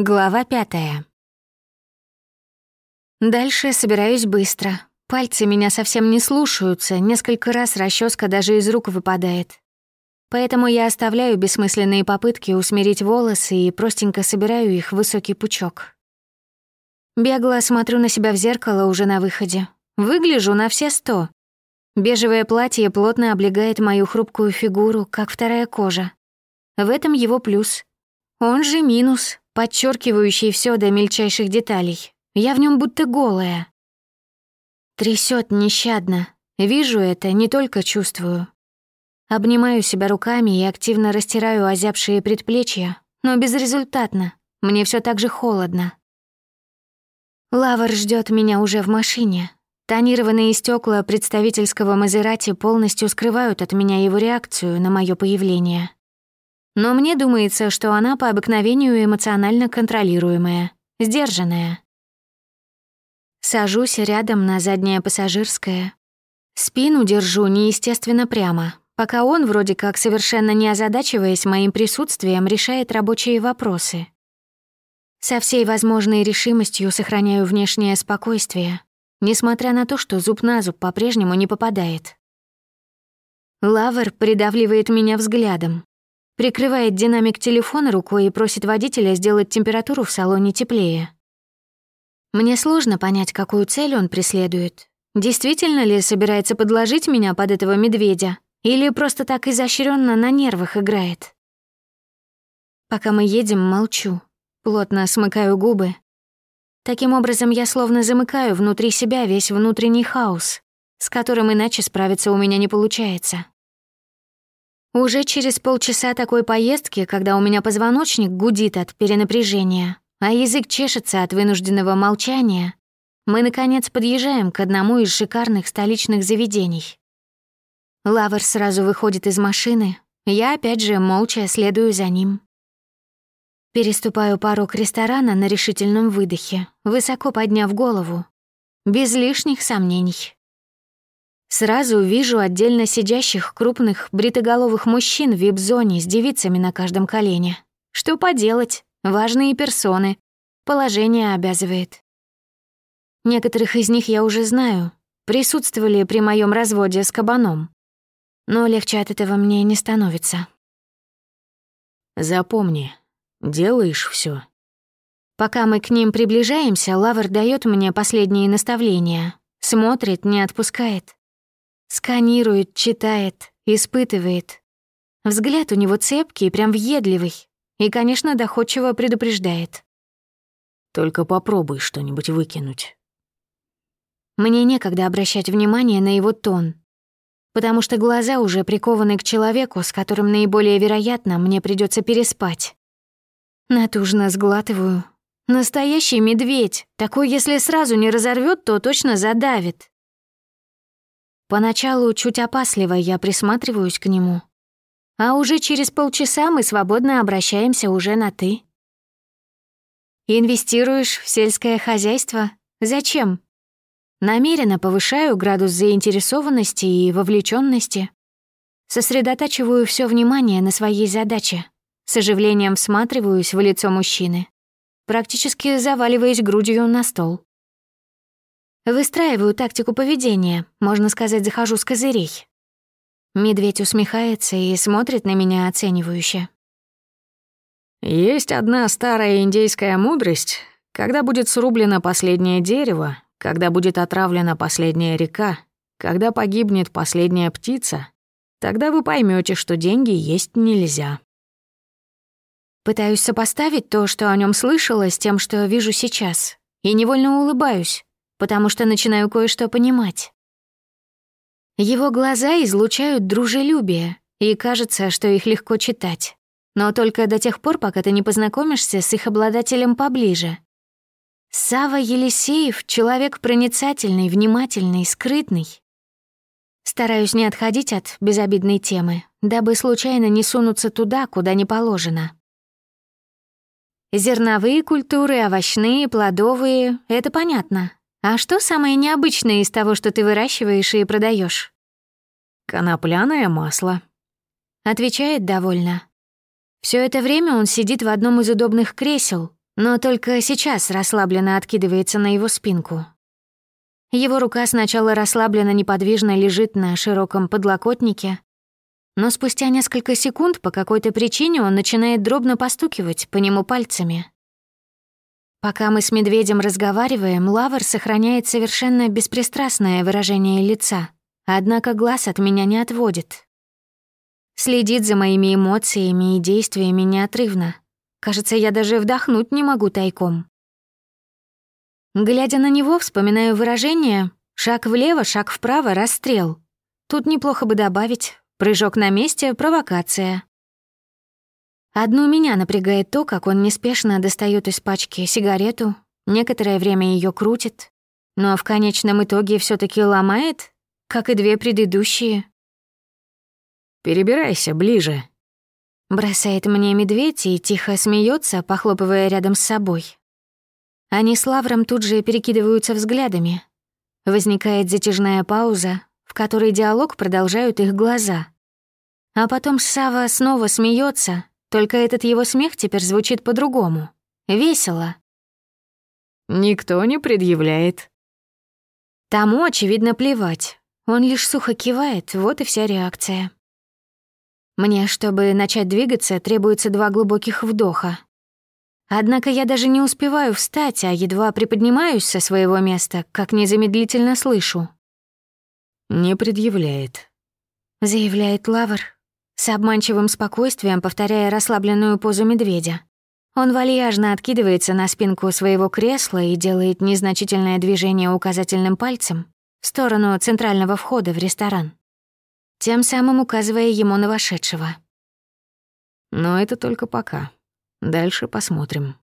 Глава пятая. Дальше собираюсь быстро. Пальцы меня совсем не слушаются, несколько раз расческа даже из рук выпадает. Поэтому я оставляю бессмысленные попытки усмирить волосы и простенько собираю их в высокий пучок. Бегло смотрю на себя в зеркало уже на выходе. Выгляжу на все сто. Бежевое платье плотно облегает мою хрупкую фигуру, как вторая кожа. В этом его плюс. Он же минус, подчеркивающий все до мельчайших деталей. Я в нем будто голая. Трясет нещадно. Вижу это, не только чувствую. Обнимаю себя руками и активно растираю озябшие предплечья, но безрезультатно. Мне все так же холодно. Лавр ждет меня уже в машине. Тонированные стекла представительского Мазерати полностью скрывают от меня его реакцию на мое появление. Но мне думается, что она по обыкновению эмоционально контролируемая, сдержанная. Сажусь рядом на заднее пассажирское. Спину держу неестественно прямо, пока он, вроде как совершенно не озадачиваясь моим присутствием, решает рабочие вопросы. Со всей возможной решимостью сохраняю внешнее спокойствие, несмотря на то, что зуб на зуб по-прежнему не попадает. Лавр придавливает меня взглядом, Прикрывает динамик телефона рукой и просит водителя сделать температуру в салоне теплее. Мне сложно понять, какую цель он преследует. Действительно ли собирается подложить меня под этого медведя? Или просто так изощренно на нервах играет? Пока мы едем, молчу. Плотно смыкаю губы. Таким образом, я словно замыкаю внутри себя весь внутренний хаос, с которым иначе справиться у меня не получается. Уже через полчаса такой поездки, когда у меня позвоночник гудит от перенапряжения, а язык чешется от вынужденного молчания, мы, наконец, подъезжаем к одному из шикарных столичных заведений. Лавр сразу выходит из машины, я опять же молча следую за ним. Переступаю порог ресторана на решительном выдохе, высоко подняв голову, без лишних сомнений. Сразу вижу отдельно сидящих крупных бритоголовых мужчин в вип-зоне с девицами на каждом колене. Что поделать? Важные персоны. Положение обязывает. Некоторых из них я уже знаю, присутствовали при моем разводе с кабаном. Но легче от этого мне не становится. Запомни, делаешь все. Пока мы к ним приближаемся, Лавр дает мне последние наставления. Смотрит, не отпускает. Сканирует, читает, испытывает. Взгляд у него цепкий, прям въедливый. И, конечно, доходчиво предупреждает. «Только попробуй что-нибудь выкинуть». Мне некогда обращать внимание на его тон, потому что глаза уже прикованы к человеку, с которым наиболее вероятно мне придется переспать. Натужно сглатываю. Настоящий медведь, такой, если сразу не разорвет, то точно задавит. Поначалу чуть опасливо я присматриваюсь к нему. А уже через полчаса мы свободно обращаемся уже на «ты». Инвестируешь в сельское хозяйство? Зачем? Намеренно повышаю градус заинтересованности и вовлеченности. Сосредотачиваю все внимание на своей задаче. С оживлением всматриваюсь в лицо мужчины. Практически заваливаясь грудью на стол. Выстраиваю тактику поведения, можно сказать, захожу с козырей. Медведь усмехается и смотрит на меня оценивающе. Есть одна старая индейская мудрость. Когда будет срублено последнее дерево, когда будет отравлена последняя река, когда погибнет последняя птица, тогда вы поймете, что деньги есть нельзя. Пытаюсь сопоставить то, что о нем слышала, с тем, что вижу сейчас, и невольно улыбаюсь потому что начинаю кое-что понимать. Его глаза излучают дружелюбие, и кажется, что их легко читать. Но только до тех пор, пока ты не познакомишься с их обладателем поближе. Сава Елисеев — человек проницательный, внимательный, скрытный. Стараюсь не отходить от безобидной темы, дабы случайно не сунуться туда, куда не положено. Зерновые культуры, овощные, плодовые — это понятно. А что самое необычное из того, что ты выращиваешь и продаешь? Конопляное масло. Отвечает довольно. Все это время он сидит в одном из удобных кресел, но только сейчас расслабленно откидывается на его спинку. Его рука сначала расслабленно неподвижно лежит на широком подлокотнике, но спустя несколько секунд по какой-то причине он начинает дробно постукивать по нему пальцами. Пока мы с медведем разговариваем, Лавр сохраняет совершенно беспристрастное выражение лица, однако глаз от меня не отводит. Следит за моими эмоциями и действиями неотрывно. Кажется, я даже вдохнуть не могу тайком. Глядя на него, вспоминаю выражение «шаг влево, шаг вправо, расстрел». Тут неплохо бы добавить «прыжок на месте, провокация». Одну меня напрягает то, как он неспешно достает из пачки сигарету, некоторое время ее крутит, но в конечном итоге все таки ломает, как и две предыдущие. «Перебирайся ближе», — бросает мне медведь и тихо смеется, похлопывая рядом с собой. Они с Лавром тут же перекидываются взглядами. Возникает затяжная пауза, в которой диалог продолжают их глаза. А потом Сава снова смеется, только этот его смех теперь звучит по-другому. Весело. Никто не предъявляет. Тому, очевидно, плевать. Он лишь сухо кивает, вот и вся реакция. Мне, чтобы начать двигаться, требуется два глубоких вдоха. Однако я даже не успеваю встать, а едва приподнимаюсь со своего места, как незамедлительно слышу. «Не предъявляет», — заявляет Лавр, с обманчивым спокойствием повторяя расслабленную позу медведя. Он вальяжно откидывается на спинку своего кресла и делает незначительное движение указательным пальцем в сторону центрального входа в ресторан, тем самым указывая ему на вошедшего. «Но это только пока. Дальше посмотрим».